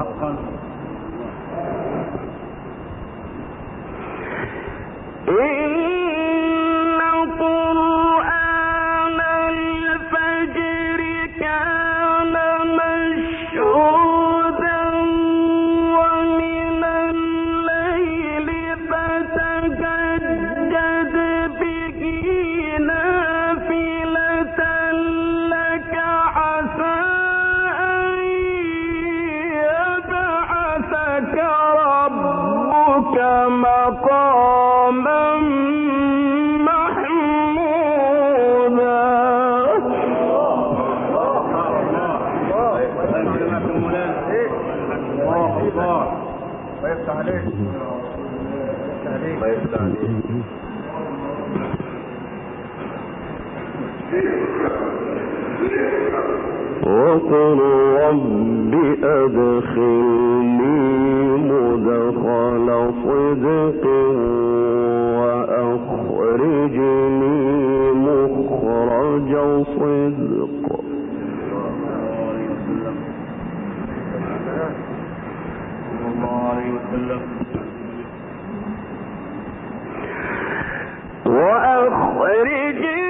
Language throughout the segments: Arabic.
حقا۔ إن ويفتح عليه ويفتح عليه وقل رب أدخلني مدخل صدق وأخرجني مخرج وسلم. وأخرجي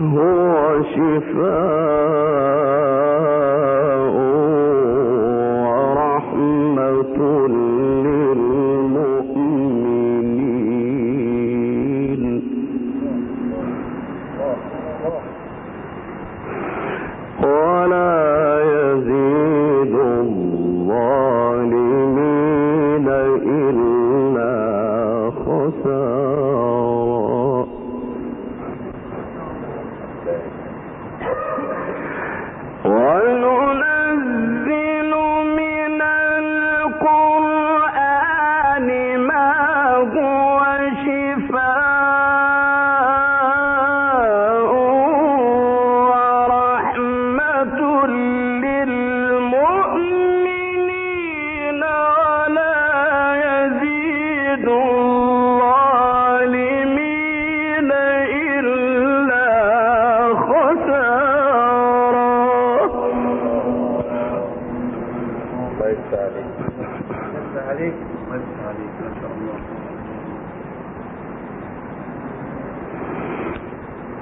هو شفاء.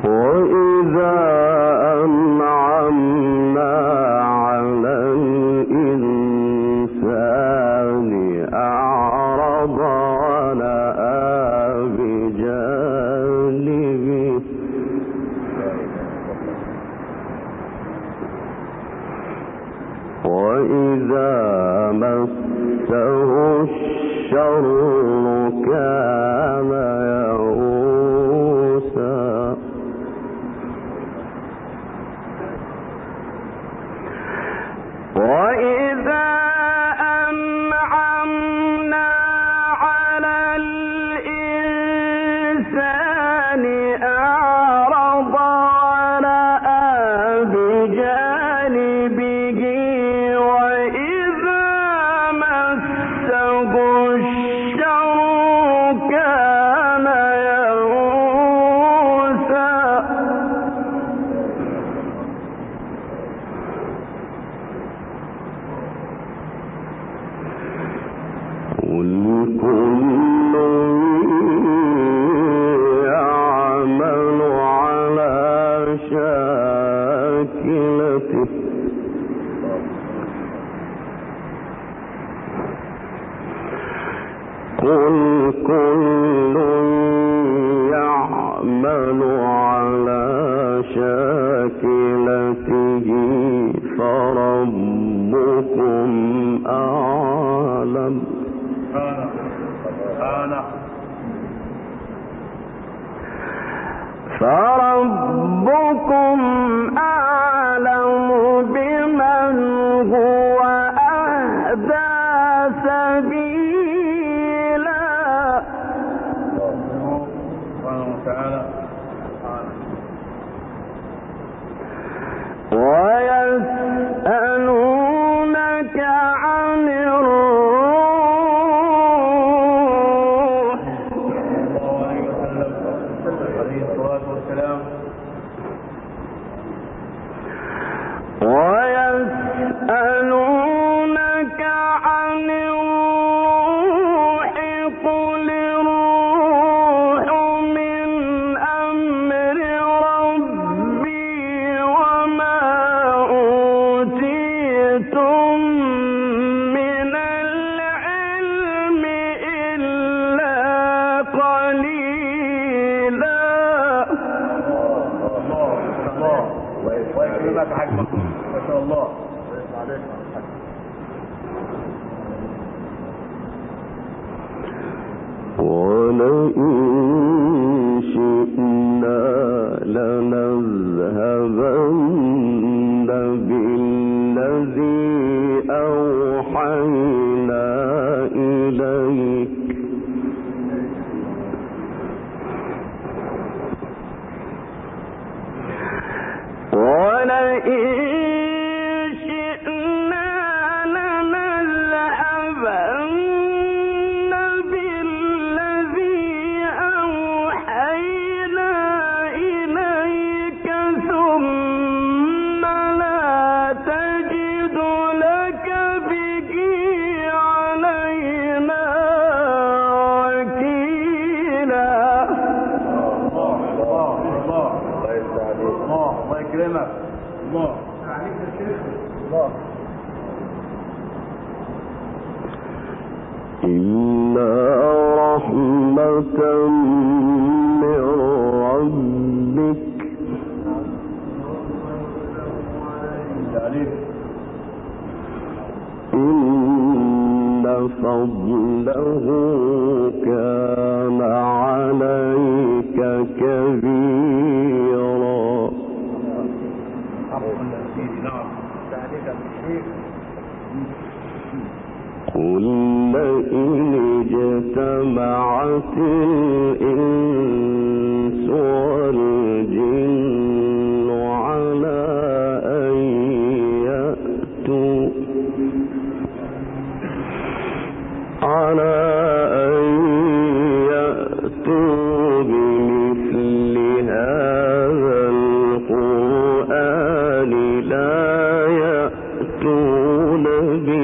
وإذا کو ربكم no, no, يكرمك الله يعليك يا شيخ الله قل إن الإنس والجن على أن يأتوا على أن يأتوا القرآن لا يأتون به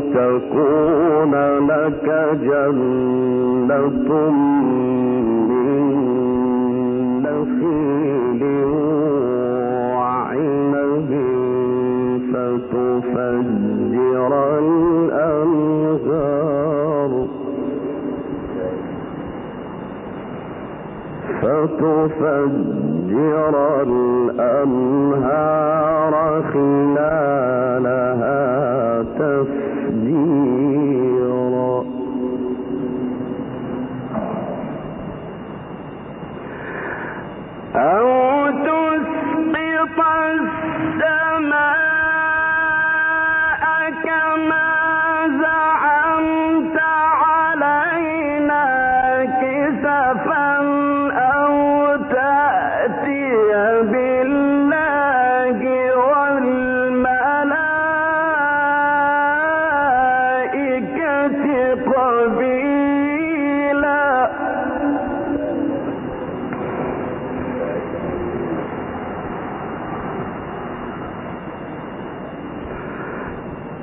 تكون لك جنة من نخيل وعنب فتفجر الأنهار. فتفجر الأنهار خلالها. أو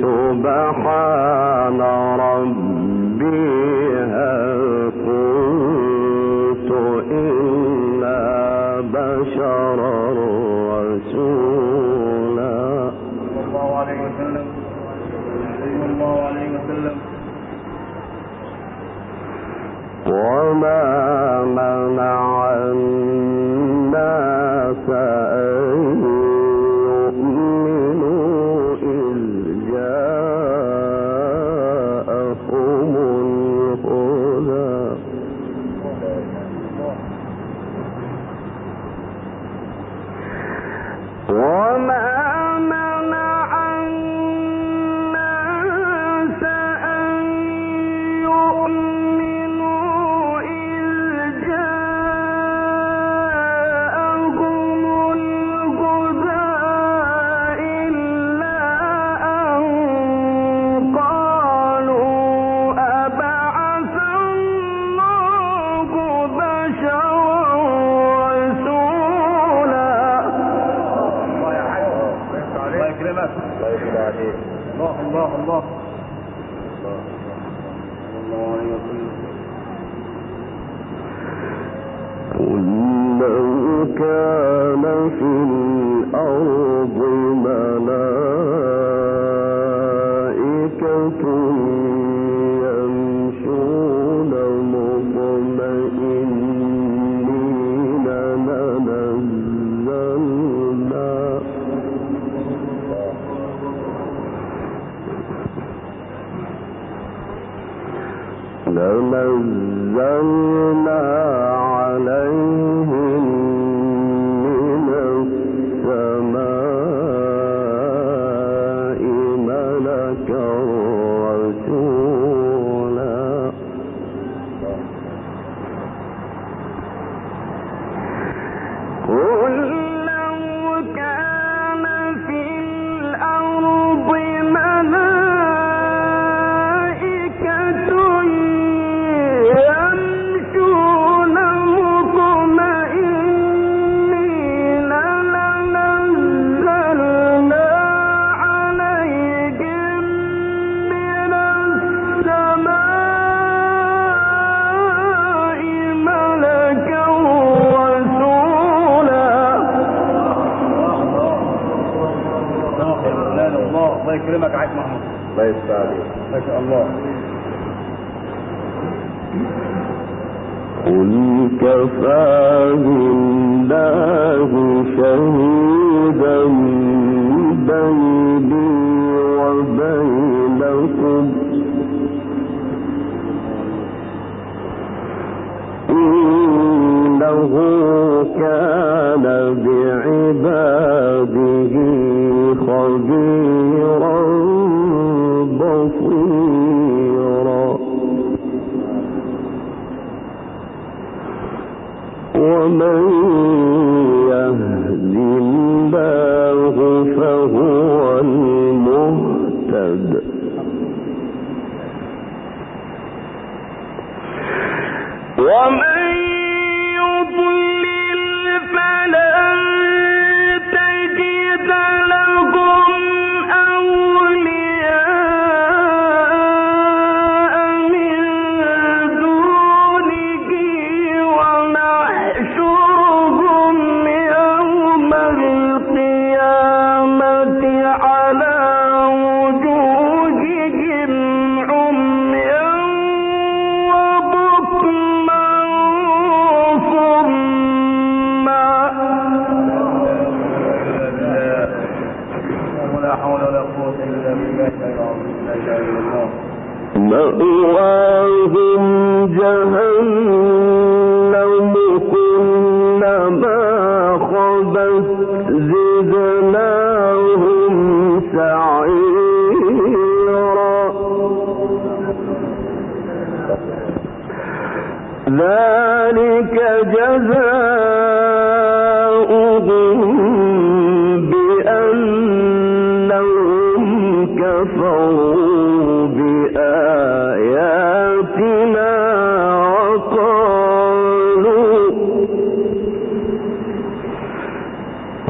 سبحان ربي هل كنت إلا بشرا رسولا. صلى الله عليه وسلم صلى الله عليه وسلم وما منع الله يكرمك الله عليك الله الله الله صلى الله عليه وسلم لنزلنا عليهم ومن يضلل فلا مأواهم جهنم كلما خبت زدناهم سعيرا. ذلك جزاء